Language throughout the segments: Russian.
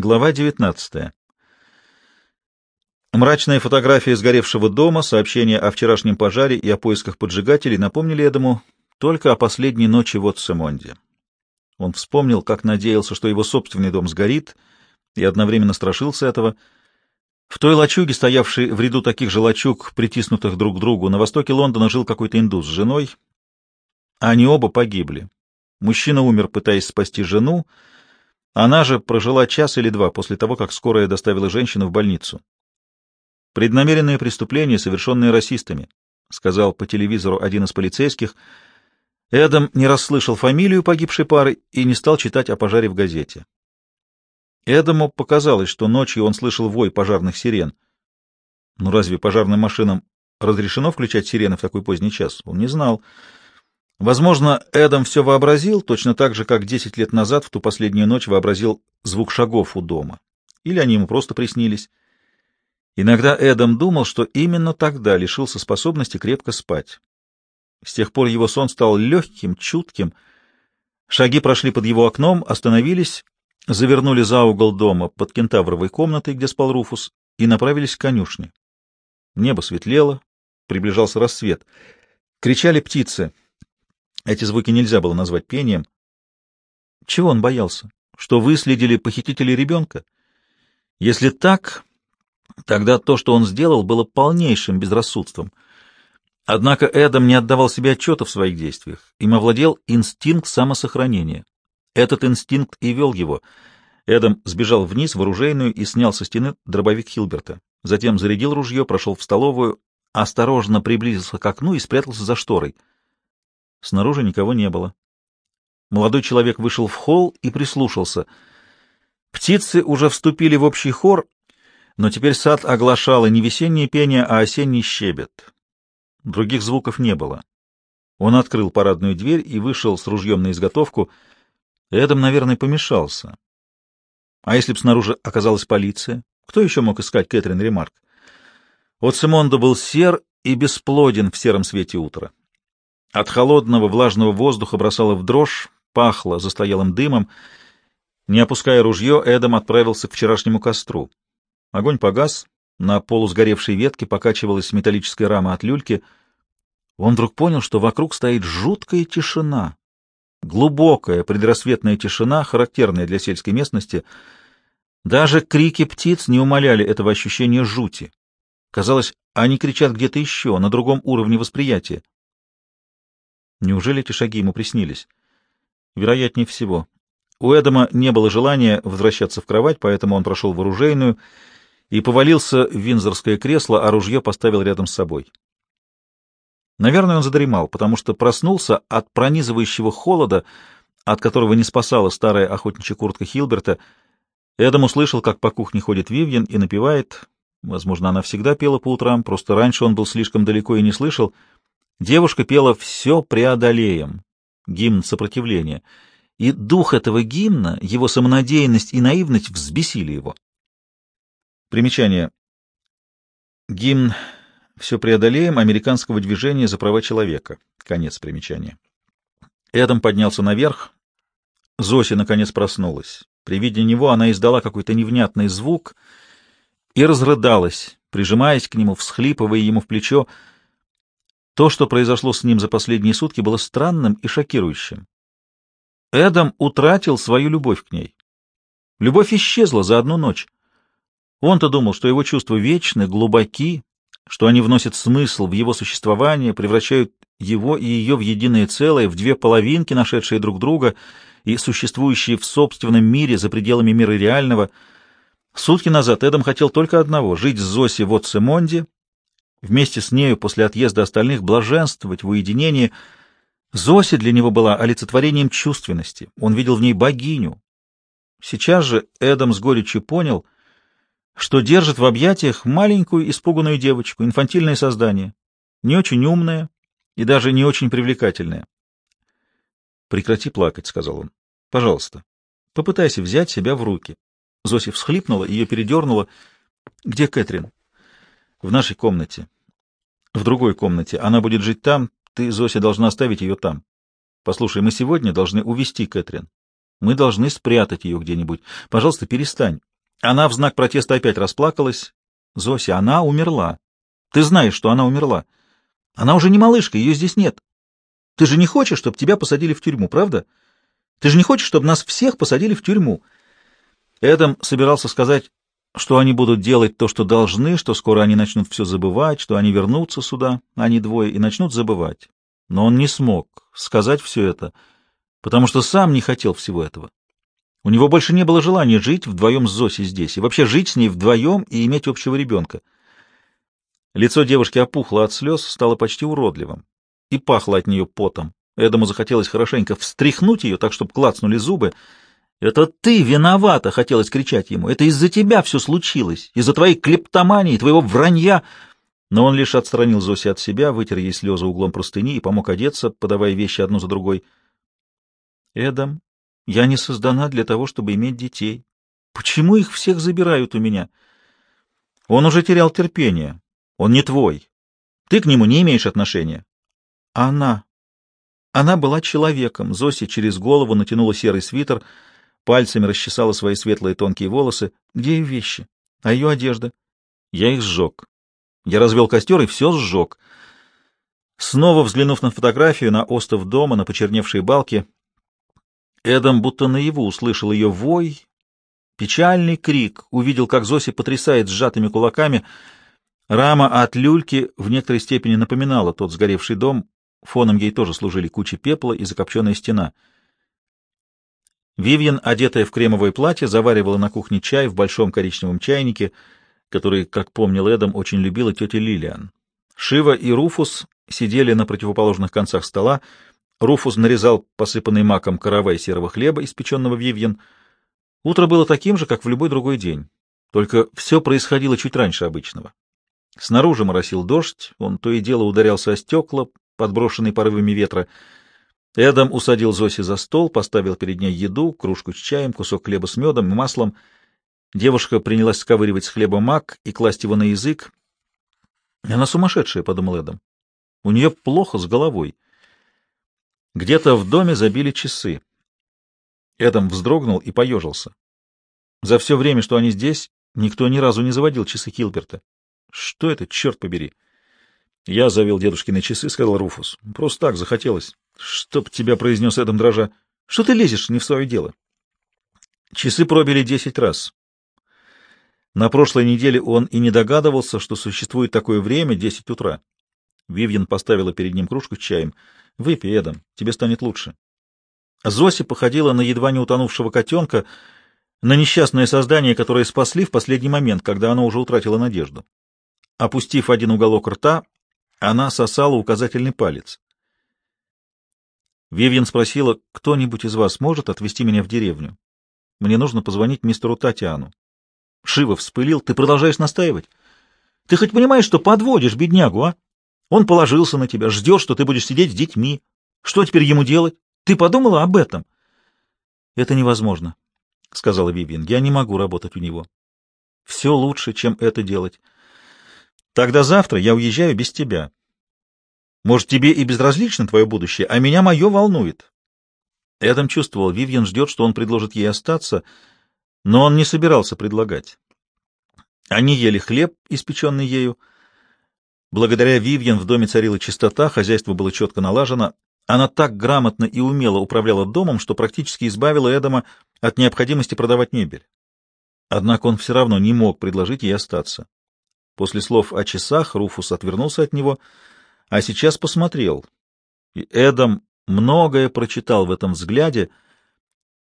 Глава 19. Мрачная фотография сгоревшего дома, сообщение о вчерашнем пожаре и о поисках поджигателей напомнили Эдому только о последней ночи в Отсемонде. Он вспомнил, как надеялся, что его собственный дом сгорит, и одновременно страшился этого. В той лачуге, стоявшей в ряду таких же лачуг, притиснутых друг к другу, на востоке Лондона жил какой-то индус с женой. Они оба погибли. Мужчина умер, пытаясь спасти жену, она же прожила час или два после того, как скорая доставила женщину в больницу. «Преднамеренное преступление, совершенное расистами», — сказал по телевизору один из полицейских. Эдам не расслышал фамилию погибшей пары и не стал читать о пожаре в газете. Эдаму показалось, что ночью он слышал вой пожарных сирен. Ну разве пожарным машинам разрешено включать сирены в такой поздний час? Он не знал. Возможно, Эдам все вообразил, точно так же, как десять лет назад в ту последнюю ночь вообразил звук шагов у дома. Или они ему просто приснились. Иногда Эдам думал, что именно тогда лишился способности крепко спать. С тех пор его сон стал легким, чутким. Шаги прошли под его окном, остановились, завернули за угол дома под кентавровой комнатой, где спал Руфус, и направились к конюшне. Небо светлело, приближался рассвет. Кричали птицы — эти звуки нельзя было назвать пением. Чего он боялся? Что выследили похитители ребенка? Если так, тогда то, что он сделал, было полнейшим безрассудством. Однако Эдам не отдавал себе отчета в своих действиях. Им овладел инстинкт самосохранения. Этот инстинкт и вел его. Эдам сбежал вниз в оружейную и снял со стены дробовик Хилберта. Затем зарядил ружье, прошел в столовую, осторожно приблизился к окну и спрятался за шторой — Снаружи никого не было. Молодой человек вышел в холл и прислушался. Птицы уже вступили в общий хор, но теперь сад оглашало не весеннее пение, а осенний щебет. Других звуков не было. Он открыл парадную дверь и вышел с ружьем на изготовку. Эдам, наверное, помешался. А если б снаружи оказалась полиция? Кто еще мог искать Кэтрин Ремарк? Вот Симондо был сер и бесплоден в сером свете утра. От холодного влажного воздуха бросало в дрожь, пахло застоялым дымом. Не опуская ружье, Эдам отправился к вчерашнему костру. Огонь погас, на полусгоревшей ветке покачивалась металлическая рама от люльки. Он вдруг понял, что вокруг стоит жуткая тишина. Глубокая предрассветная тишина, характерная для сельской местности. Даже крики птиц не умаляли этого ощущения жути. Казалось, они кричат где-то еще, на другом уровне восприятия. Неужели эти шаги ему приснились? Вероятнее всего. У Эдама не было желания возвращаться в кровать, поэтому он прошел в оружейную и повалился в винзорское кресло, а ружье поставил рядом с собой. Наверное, он задремал, потому что проснулся от пронизывающего холода, от которого не спасала старая охотничья куртка Хилберта. Эдам услышал, как по кухне ходит Вивьен и напевает. Возможно, она всегда пела по утрам, просто раньше он был слишком далеко и не слышал — Девушка пела «Все преодолеем» — гимн сопротивления, и дух этого гимна, его самонадеянность и наивность взбесили его. Примечание. Гимн «Все преодолеем» американского движения за права человека. Конец примечания. Эдам поднялся наверх. Зося, наконец, проснулась. При виде него она издала какой-то невнятный звук и разрыдалась, прижимаясь к нему, всхлипывая ему в плечо — то, что произошло с ним за последние сутки, было странным и шокирующим. Эдам утратил свою любовь к ней. Любовь исчезла за одну ночь. Он-то думал, что его чувства вечны, глубоки, что они вносят смысл в его существование, превращают его и ее в единое целое, в две половинки, нашедшие друг друга и существующие в собственном мире за пределами мира реального. Сутки назад Эдам хотел только одного — жить с Зоси в Отсемонде вместе с нею после отъезда остальных блаженствовать в уединении. Зося для него была олицетворением чувственности, он видел в ней богиню. Сейчас же Эдам с горечью понял, что держит в объятиях маленькую испуганную девочку, инфантильное создание, не очень умное и даже не очень привлекательное. «Прекрати плакать», — сказал он. «Пожалуйста, попытайся взять себя в руки». Зося всхлипнула, ее передернула. «Где Кэтрин?» В нашей комнате. В другой комнате. Она будет жить там. Ты, Зося, должна оставить ее там. Послушай, мы сегодня должны увести Кэтрин. Мы должны спрятать ее где-нибудь. Пожалуйста, перестань. Она в знак протеста опять расплакалась. Зося, она умерла. Ты знаешь, что она умерла. Она уже не малышка, ее здесь нет. Ты же не хочешь, чтобы тебя посадили в тюрьму, правда? Ты же не хочешь, чтобы нас всех посадили в тюрьму. Эдам собирался сказать, что они будут делать то, что должны, что скоро они начнут все забывать, что они вернутся сюда, они двое, и начнут забывать. Но он не смог сказать все это, потому что сам не хотел всего этого. У него больше не было желания жить вдвоем с Зосей здесь, и вообще жить с ней вдвоем и иметь общего ребенка. Лицо девушки опухло от слез, стало почти уродливым, и пахло от нее потом. Эдому захотелось хорошенько встряхнуть ее, так, чтобы клацнули зубы. «Это ты виновата!» — хотелось кричать ему. «Это из-за тебя все случилось, из-за твоей клептомании, твоего вранья!» Но он лишь отстранил Зоси от себя, вытер ей слезы углом простыни и помог одеться, подавая вещи одну за другой. «Эдам, я не создана для того, чтобы иметь детей. Почему их всех забирают у меня?» Он уже терял терпение. Он не твой. Ты к нему не имеешь отношения. Она. Она была человеком. Зоси через голову натянула серый свитер, пальцами расчесала свои светлые тонкие волосы. Где ее вещи? А ее одежда? Я их сжег. Я развел костер и все сжег. Снова взглянув на фотографию, на остов дома, на почерневшие балки, Эдам будто наяву услышал ее вой, печальный крик, увидел, как Зоси потрясает сжатыми кулаками — Рама от люльки в некоторой степени напоминала тот сгоревший дом, фоном ей тоже служили кучи пепла и закопченная стена. Вивьен, одетая в кремовое платье, заваривала на кухне чай в большом коричневом чайнике, который, как помнил Эдам, очень любила тетя Лилиан. Шива и Руфус сидели на противоположных концах стола. Руфус нарезал посыпанный маком каравай серого хлеба, испеченного Вивьен. Утро было таким же, как в любой другой день, только все происходило чуть раньше обычного. Снаружи моросил дождь, он то и дело ударялся о стекла, подброшенные порывами ветра. Эдам усадил Зоси за стол, поставил перед ней еду, кружку с чаем, кусок хлеба с медом и маслом. Девушка принялась сковыривать с хлеба мак и класть его на язык. «Она сумасшедшая», — подумал Эдам. «У нее плохо с головой». Где-то в доме забили часы. Эдам вздрогнул и поежился. За все время, что они здесь, никто ни разу не заводил часы Килберта. Что это, черт побери? Я завел дедушкины часы, сказал Руфус. Просто так захотелось. Чтоб тебя произнес Эдом дрожа. Что ты лезешь не в свое дело? Часы пробили десять раз. На прошлой неделе он и не догадывался, что существует такое время — десять утра. Вивьен поставила перед ним кружку с чаем. — Выпей, Эдом, тебе станет лучше. Зоси походила на едва не утонувшего котенка, на несчастное создание, которое спасли в последний момент, когда оно уже утратило надежду. Опустив один уголок рта, она сосала указательный палец. Вивьен спросила, кто-нибудь из вас может отвезти меня в деревню? Мне нужно позвонить мистеру Татьяну. Шива вспылил. Ты продолжаешь настаивать? Ты хоть понимаешь, что подводишь беднягу, а? Он положился на тебя, ждет, что ты будешь сидеть с детьми. Что теперь ему делать? Ты подумала об этом? Это невозможно, — сказала Вивьен. Я не могу работать у него. Все лучше, чем это делать. Тогда завтра я уезжаю без тебя. Может, тебе и безразлично твое будущее, а меня мое волнует. Эдам чувствовал, Вивьен ждет, что он предложит ей остаться, но он не собирался предлагать. Они ели хлеб, испеченный ею. Благодаря Вивьен в доме царила чистота, хозяйство было четко налажено. Она так грамотно и умело управляла домом, что практически избавила Эдама от необходимости продавать мебель. Однако он все равно не мог предложить ей остаться. После слов о часах Руфус отвернулся от него, а сейчас посмотрел. И Эдам многое прочитал в этом взгляде,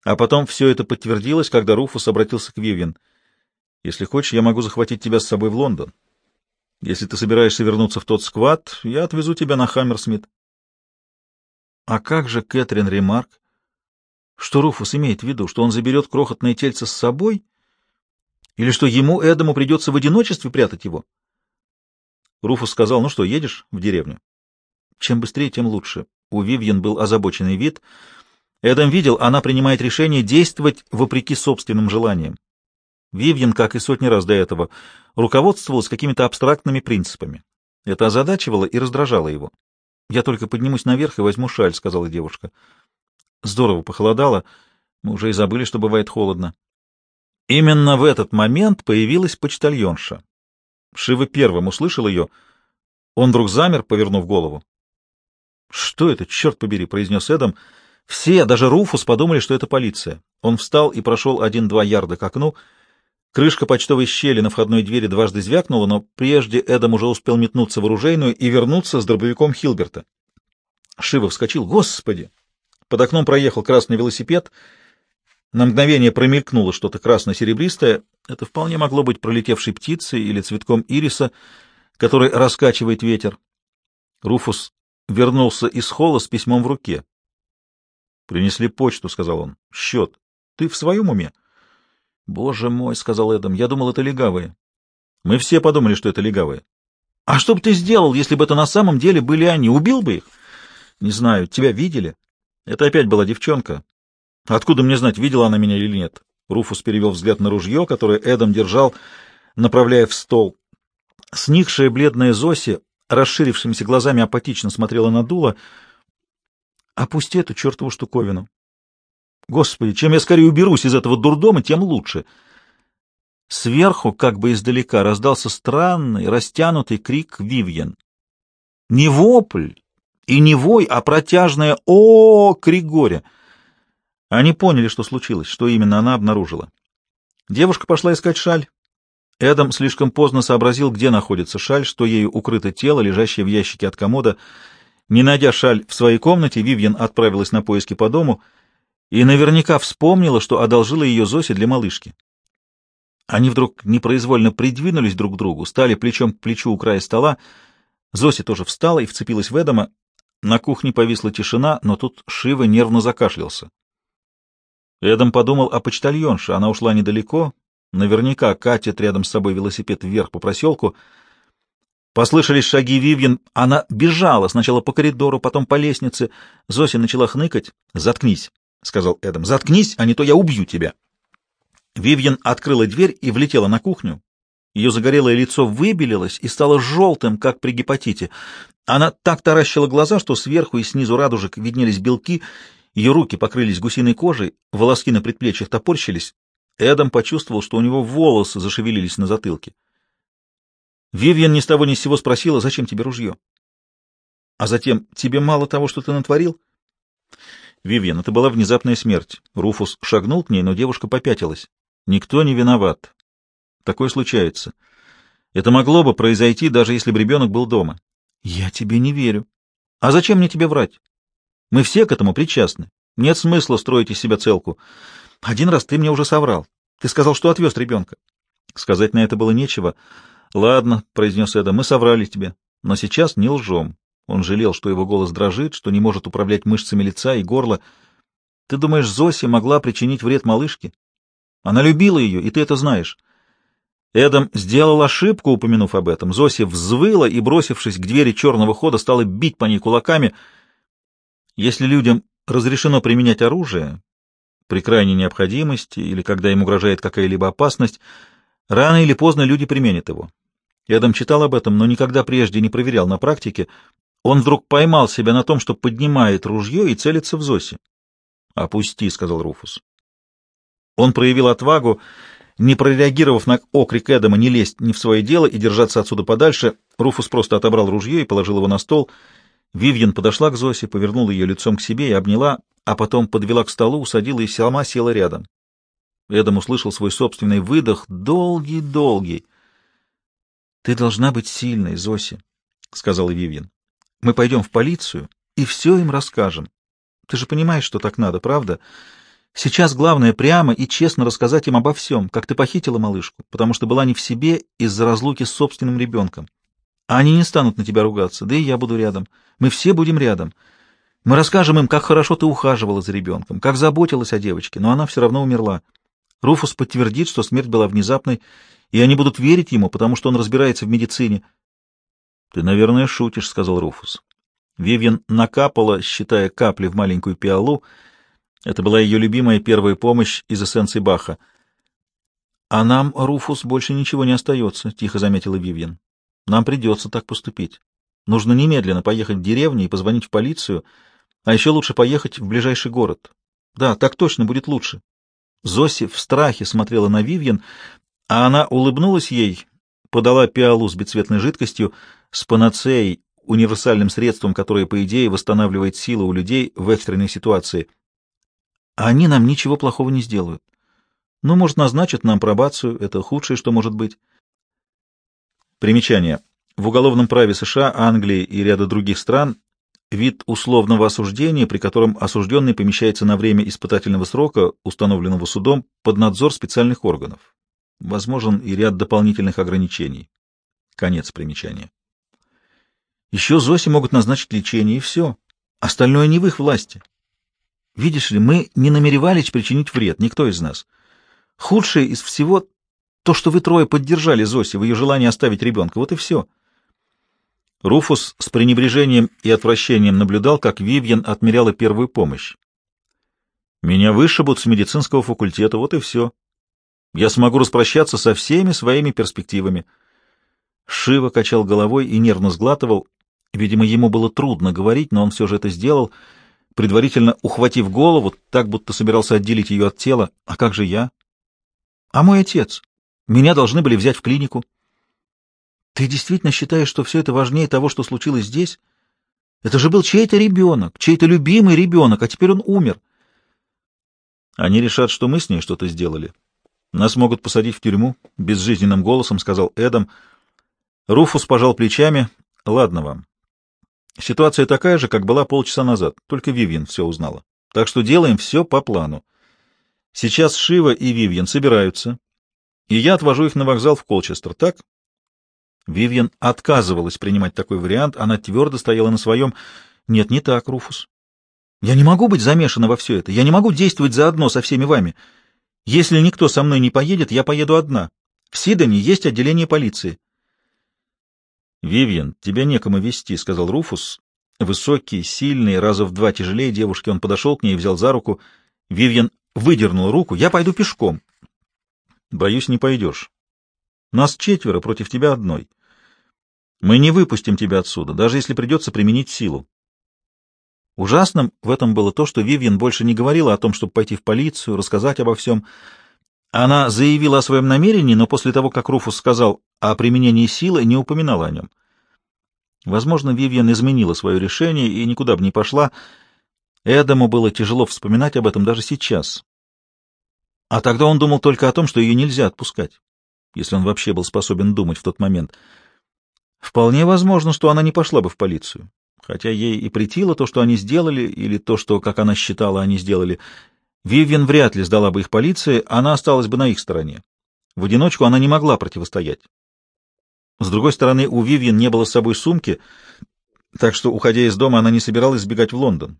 а потом все это подтвердилось, когда Руфус обратился к Вивьен. «Если хочешь, я могу захватить тебя с собой в Лондон. Если ты собираешься вернуться в тот сквад, я отвезу тебя на Хаммерсмит». «А как же Кэтрин Ремарк? Что Руфус имеет в виду, что он заберет крохотное тельце с собой?» Или что ему, Эдаму, придется в одиночестве прятать его? Руфус сказал, ну что, едешь в деревню? Чем быстрее, тем лучше. У Вивьен был озабоченный вид. Эдам видел, она принимает решение действовать вопреки собственным желаниям. Вивьен, как и сотни раз до этого, руководствовалась какими-то абстрактными принципами. Это озадачивало и раздражало его. «Я только поднимусь наверх и возьму шаль», — сказала девушка. Здорово похолодало. Мы уже и забыли, что бывает холодно. Именно в этот момент появилась почтальонша. Шива первым услышал ее. Он вдруг замер, повернув голову. — Что это, черт побери, — произнес Эдам. Все, даже Руфус, подумали, что это полиция. Он встал и прошел один-два ярда к окну. Крышка почтовой щели на входной двери дважды звякнула, но прежде Эдам уже успел метнуться в оружейную и вернуться с дробовиком Хилберта. Шива вскочил. «Господи!» Под окном проехал красный велосипед — на мгновение промелькнуло что-то красно-серебристое. Это вполне могло быть пролетевшей птицей или цветком ириса, который раскачивает ветер. Руфус вернулся из холла с письмом в руке. — Принесли почту, — сказал он. — Счет. Ты в своем уме? — Боже мой, — сказал Эдам, — я думал, это легавые. Мы все подумали, что это легавые. — А что бы ты сделал, если бы это на самом деле были они? Убил бы их? — Не знаю. Тебя видели? Это опять была девчонка. Откуда мне знать, видела она меня или нет? Руфус перевел взгляд на ружье, которое Эдом держал, направляя в стол. Сникшая бледная Зоси, расширившимися глазами, апатично смотрела на дуло. «Опусти эту чертову штуковину!» «Господи, чем я скорее уберусь из этого дурдома, тем лучше!» Сверху, как бы издалека, раздался странный, растянутый крик Вивьен. Не вопль и не вой, а протяжное «О!» крик горя — они поняли, что случилось, что именно она обнаружила. Девушка пошла искать шаль. Эдам слишком поздно сообразил, где находится шаль, что ею укрыто тело, лежащее в ящике от комода. Не найдя шаль в своей комнате, Вивьен отправилась на поиски по дому и наверняка вспомнила, что одолжила ее Зосе для малышки. Они вдруг непроизвольно придвинулись друг к другу, стали плечом к плечу у края стола. Зося тоже встала и вцепилась в Эдама. На кухне повисла тишина, но тут Шива нервно закашлялся. Эдам подумал о почтальонше. Она ушла недалеко. Наверняка катит рядом с собой велосипед вверх по проселку. Послышались шаги Вивьен. Она бежала сначала по коридору, потом по лестнице. Зося начала хныкать. «Заткнись», — сказал Эдам. «Заткнись, а не то я убью тебя». Вивьен открыла дверь и влетела на кухню. Ее загорелое лицо выбелилось и стало желтым, как при гепатите. Она так таращила глаза, что сверху и снизу радужек виднелись белки, ее руки покрылись гусиной кожей, волоски на предплечьях топорщились. Эдам почувствовал, что у него волосы зашевелились на затылке. Вивьен ни с того ни с сего спросила, зачем тебе ружье? А затем, тебе мало того, что ты натворил? Вивьен, это была внезапная смерть. Руфус шагнул к ней, но девушка попятилась. Никто не виноват. Такое случается. Это могло бы произойти, даже если бы ребенок был дома. Я тебе не верю. А зачем мне тебе врать? Мы все к этому причастны. Нет смысла строить из себя целку. Один раз ты мне уже соврал. Ты сказал, что отвез ребенка. Сказать на это было нечего. Ладно, — произнес Эда, — мы соврали тебе. Но сейчас не лжем. Он жалел, что его голос дрожит, что не может управлять мышцами лица и горла. Ты думаешь, Зоси могла причинить вред малышке? Она любила ее, и ты это знаешь. Эдам сделал ошибку, упомянув об этом. Зоси взвыла и, бросившись к двери черного хода, стала бить по ней кулаками — если людям разрешено применять оружие при крайней необходимости или когда им угрожает какая-либо опасность, рано или поздно люди применят его. Эдам читал об этом, но никогда прежде не проверял на практике. Он вдруг поймал себя на том, что поднимает ружье и целится в Зосе. «Опусти», — сказал Руфус. Он проявил отвагу, не прореагировав на окрик Эдама не лезть ни в свое дело и держаться отсюда подальше, Руфус просто отобрал ружье и положил его на стол — Вивьен подошла к Зосе, повернула ее лицом к себе и обняла, а потом подвела к столу, усадила и сама села рядом. Эдам услышал свой собственный выдох, долгий-долгий. — Ты должна быть сильной, Зоси, — сказала Вивьен. — Мы пойдем в полицию и все им расскажем. Ты же понимаешь, что так надо, правда? Сейчас главное прямо и честно рассказать им обо всем, как ты похитила малышку, потому что была не в себе из-за разлуки с собственным ребенком. Они не станут на тебя ругаться, да и я буду рядом. Мы все будем рядом. Мы расскажем им, как хорошо ты ухаживала за ребенком, как заботилась о девочке, но она все равно умерла. Руфус подтвердит, что смерть была внезапной, и они будут верить ему, потому что он разбирается в медицине. — Ты, наверное, шутишь, — сказал Руфус. Вивьен накапала, считая капли в маленькую пиалу. Это была ее любимая первая помощь из эссенции Баха. — А нам, Руфус, больше ничего не остается, — тихо заметила Вивьен. Нам придется так поступить. Нужно немедленно поехать в деревню и позвонить в полицию, а еще лучше поехать в ближайший город. Да, так точно будет лучше. Зоси в страхе смотрела на Вивьен, а она улыбнулась ей, подала пиалу с бесцветной жидкостью, с панацеей, универсальным средством, которое, по идее, восстанавливает силы у людей в экстренной ситуации. Они нам ничего плохого не сделают. Ну, может, назначат нам пробацию, это худшее, что может быть. Примечание. В уголовном праве США, Англии и ряда других стран вид условного осуждения, при котором осужденный помещается на время испытательного срока, установленного судом, под надзор специальных органов. Возможен и ряд дополнительных ограничений. Конец примечания. Еще Зосе могут назначить лечение, и все. Остальное не в их власти. Видишь ли, мы не намеревались причинить вред, никто из нас. Худшее из всего — то, что вы трое поддержали Зоси в ее желании оставить ребенка. Вот и все. Руфус с пренебрежением и отвращением наблюдал, как Вивьен отмеряла первую помощь. «Меня вышибут с медицинского факультета, вот и все. Я смогу распрощаться со всеми своими перспективами». Шива качал головой и нервно сглатывал. Видимо, ему было трудно говорить, но он все же это сделал, предварительно ухватив голову, так будто собирался отделить ее от тела. А как же я? А мой отец? Меня должны были взять в клинику. Ты действительно считаешь, что все это важнее того, что случилось здесь? Это же был чей-то ребенок, чей-то любимый ребенок, а теперь он умер. Они решат, что мы с ней что-то сделали. Нас могут посадить в тюрьму, — безжизненным голосом сказал Эдам. Руфус пожал плечами. Ладно вам. Ситуация такая же, как была полчаса назад, только Вивьен все узнала. Так что делаем все по плану. Сейчас Шива и Вивьен собираются, и я отвожу их на вокзал в Колчестер, так? Вивьен отказывалась принимать такой вариант, она твердо стояла на своем. Нет, не так, Руфус. Я не могу быть замешана во все это, я не могу действовать заодно со всеми вами. Если никто со мной не поедет, я поеду одна. В Сидоне есть отделение полиции. «Вивьен, тебя некому вести», — сказал Руфус. Высокий, сильный, раза в два тяжелее девушки, он подошел к ней и взял за руку. Вивьен выдернул руку. «Я пойду пешком». «Боюсь, не пойдешь. Нас четверо против тебя одной. Мы не выпустим тебя отсюда, даже если придется применить силу». Ужасным в этом было то, что Вивьен больше не говорила о том, чтобы пойти в полицию, рассказать обо всем. Она заявила о своем намерении, но после того, как Руфус сказал о применении силы, не упоминала о нем. Возможно, Вивьен изменила свое решение и никуда бы не пошла. Эдаму было тяжело вспоминать об этом даже сейчас. А тогда он думал только о том, что ее нельзя отпускать, если он вообще был способен думать в тот момент. Вполне возможно, что она не пошла бы в полицию, хотя ей и притило то, что они сделали, или то, что, как она считала, они сделали. Вивьен вряд ли сдала бы их полиции, она осталась бы на их стороне. В одиночку она не могла противостоять. С другой стороны, у Вивьен не было с собой сумки, так что, уходя из дома, она не собиралась сбегать в Лондон.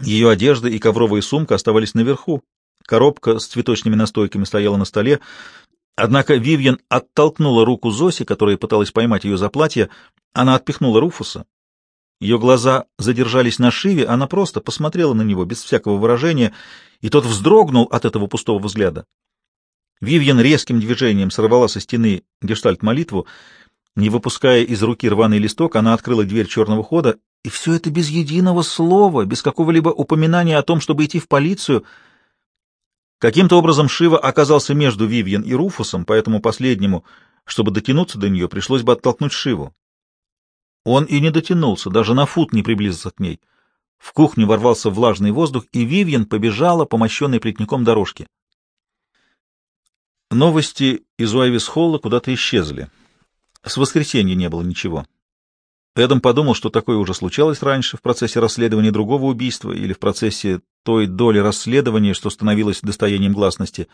Ее одежда и ковровая сумка оставались наверху. Коробка с цветочными настойками стояла на столе. Однако Вивьен оттолкнула руку Зоси, которая пыталась поймать ее за платье. Она отпихнула Руфуса. Ее глаза задержались на Шиве, она просто посмотрела на него без всякого выражения, и тот вздрогнул от этого пустого взгляда. Вивьен резким движением сорвала со стены гештальт-молитву. Не выпуская из руки рваный листок, она открыла дверь черного хода, и все это без единого слова, без какого-либо упоминания о том, чтобы идти в полицию. Каким-то образом Шива оказался между Вивьен и Руфусом, поэтому последнему, чтобы дотянуться до нее, пришлось бы оттолкнуть Шиву. Он и не дотянулся, даже на фут не приблизился к ней. В кухню ворвался влажный воздух, и Вивьен побежала по мощенной плетником дорожке. Новости из Уайвис-Холла куда-то исчезли. С воскресенья не было ничего. Эдам подумал, что такое уже случалось раньше в процессе расследования другого убийства или в процессе той доли расследования, что становилось достоянием гласности.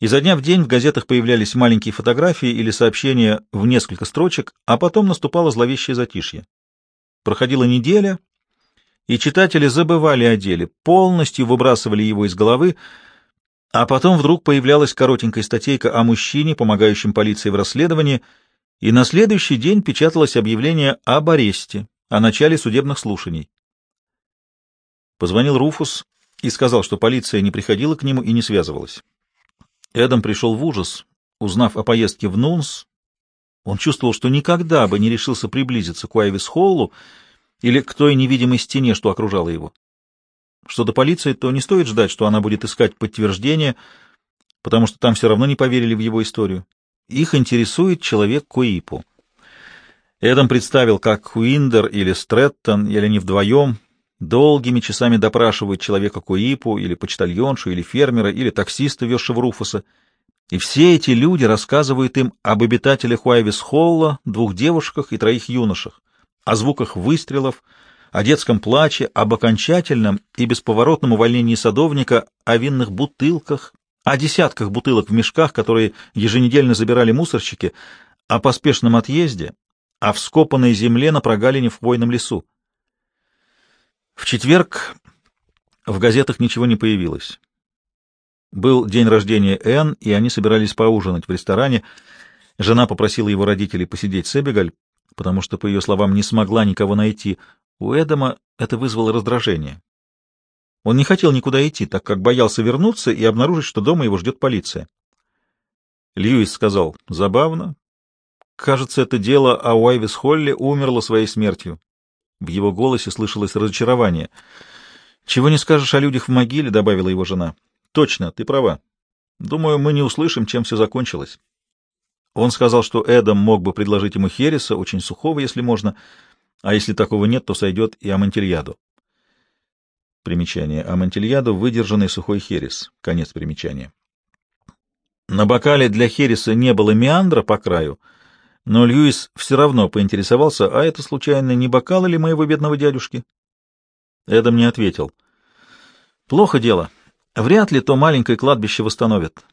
Изо дня в день в газетах появлялись маленькие фотографии или сообщения в несколько строчек, а потом наступало зловещее затишье. Проходила неделя, и читатели забывали о деле, полностью выбрасывали его из головы, а потом вдруг появлялась коротенькая статейка о мужчине, помогающем полиции в расследовании, и на следующий день печаталось объявление об аресте, о начале судебных слушаний. Позвонил Руфус и сказал, что полиция не приходила к нему и не связывалась. Эдам пришел в ужас, узнав о поездке в Нунс. Он чувствовал, что никогда бы не решился приблизиться к Уайвис-Холлу или к той невидимой стене, что окружала его. что до полиции, то не стоит ждать, что она будет искать подтверждение, потому что там все равно не поверили в его историю. Их интересует человек Куипу. Эдам представил, как Хуиндер или Стрэттон, или они вдвоем, долгими часами допрашивают человека Куипу, или почтальоншу, или фермера, или таксиста, везшего Руфуса. И все эти люди рассказывают им об обитателях Уайвис-Холла, двух девушках и троих юношах, о звуках выстрелов, о детском плаче, об окончательном и бесповоротном увольнении садовника, о винных бутылках, о десятках бутылок в мешках, которые еженедельно забирали мусорщики, о поспешном отъезде, о вскопанной земле на прогалине в хвойном лесу. В четверг в газетах ничего не появилось. Был день рождения Энн, и они собирались поужинать в ресторане. Жена попросила его родителей посидеть с Эбигаль, потому что, по ее словам, не смогла никого найти. У Эдама это вызвало раздражение. Он не хотел никуда идти, так как боялся вернуться и обнаружить, что дома его ждет полиция. Льюис сказал, забавно. Кажется, это дело о Уайвис Холле умерло своей смертью. В его голосе слышалось разочарование. «Чего не скажешь о людях в могиле», — добавила его жена. «Точно, ты права. Думаю, мы не услышим, чем все закончилось». Он сказал, что Эдам мог бы предложить ему Хереса, очень сухого, если можно, а если такого нет, то сойдет и Амантильяду. Примечание. Амантильяду — выдержанный сухой Херес. Конец примечания. На бокале для Хереса не было меандра по краю, но Льюис все равно поинтересовался, а это, случайно, не бокалы ли моего бедного дядюшки? Эдам не ответил. Плохо дело. Вряд ли то маленькое кладбище восстановят.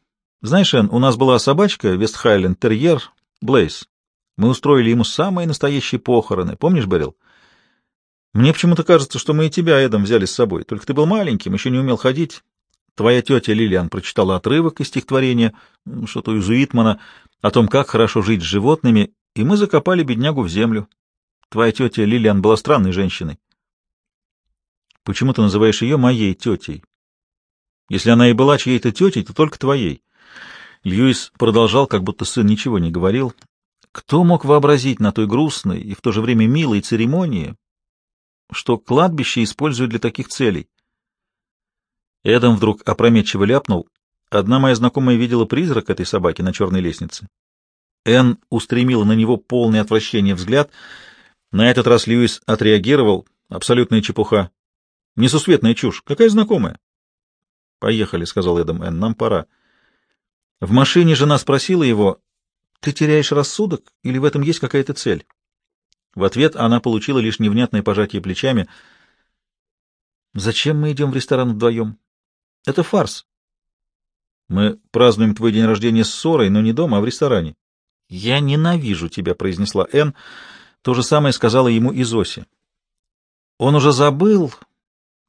Знаешь, Энн, у нас была собачка, Вестхайленд терьер, Блейз. Мы устроили ему самые настоящие похороны. Помнишь, Берил? Мне почему-то кажется, что мы и тебя, Эдом, взяли с собой. Только ты был маленьким, еще не умел ходить. Твоя тетя Лилиан прочитала отрывок из стихотворения, что-то из Уитмана, о том, как хорошо жить с животными, и мы закопали беднягу в землю. Твоя тетя Лилиан была странной женщиной. Почему ты называешь ее моей тетей? Если она и была чьей-то тетей, то только твоей. Льюис продолжал, как будто сын ничего не говорил. Кто мог вообразить на той грустной и в то же время милой церемонии, что кладбище используют для таких целей? Эдам вдруг опрометчиво ляпнул. Одна моя знакомая видела призрак этой собаки на черной лестнице. Энн устремила на него полное отвращение взгляд. На этот раз Льюис отреагировал. Абсолютная чепуха. Несусветная чушь. Какая знакомая? — Поехали, — сказал Эдам Энн, — нам пора. В машине жена спросила его, — Ты теряешь рассудок или в этом есть какая-то цель? В ответ она получила лишь невнятное пожатие плечами. — Зачем мы идем в ресторан вдвоем? — Это фарс. — Мы празднуем твой день рождения с ссорой, но не дома, а в ресторане. — Я ненавижу тебя, — произнесла Энн. То же самое сказала ему и Зоси. Он уже забыл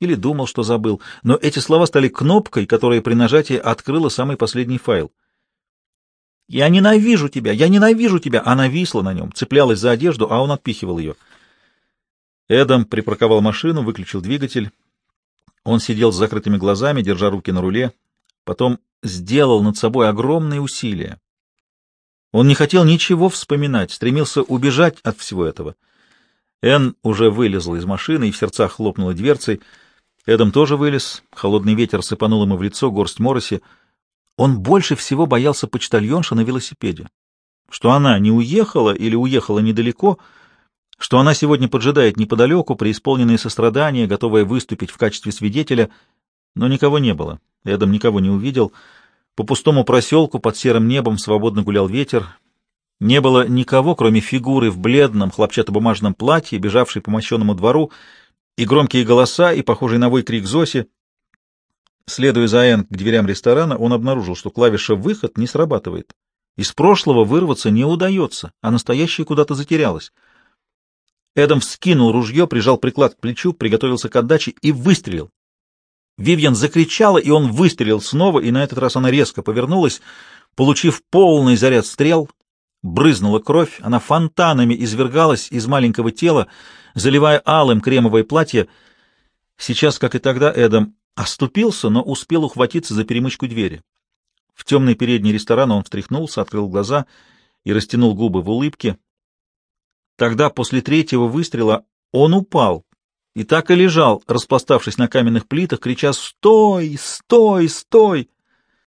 или думал, что забыл, но эти слова стали кнопкой, которая при нажатии открыла самый последний файл. «Я ненавижу тебя! Я ненавижу тебя!» Она висла на нем, цеплялась за одежду, а он отпихивал ее. Эдам припарковал машину, выключил двигатель. Он сидел с закрытыми глазами, держа руки на руле. Потом сделал над собой огромные усилия. Он не хотел ничего вспоминать, стремился убежать от всего этого. Энн уже вылезла из машины и в сердцах хлопнула дверцей. Эдам тоже вылез, холодный ветер сыпанул ему в лицо горсть мороси. Он больше всего боялся почтальонша на велосипеде. Что она не уехала или уехала недалеко, что она сегодня поджидает неподалеку, преисполненное сострадание, готовая выступить в качестве свидетеля, но никого не было. Эдам никого не увидел. По пустому проселку под серым небом свободно гулял ветер. Не было никого, кроме фигуры в бледном хлопчатобумажном платье, бежавшей по мощенному двору, и громкие голоса, и похожий на вой крик Зоси. Следуя за Энн к дверям ресторана, он обнаружил, что клавиша «выход» не срабатывает. Из прошлого вырваться не удается, а настоящее куда-то затерялось. Эдам вскинул ружье, прижал приклад к плечу, приготовился к отдаче и выстрелил. Вивьен закричала, и он выстрелил снова, и на этот раз она резко повернулась, получив полный заряд стрел, брызнула кровь, она фонтанами извергалась из маленького тела, заливая алым кремовое платье. Сейчас, как и тогда, Эдам оступился, но успел ухватиться за перемычку двери. В темной передней ресторана он встряхнулся, открыл глаза и растянул губы в улыбке. Тогда, после третьего выстрела, он упал и так и лежал, распластавшись на каменных плитах, крича «Стой! Стой! Стой!».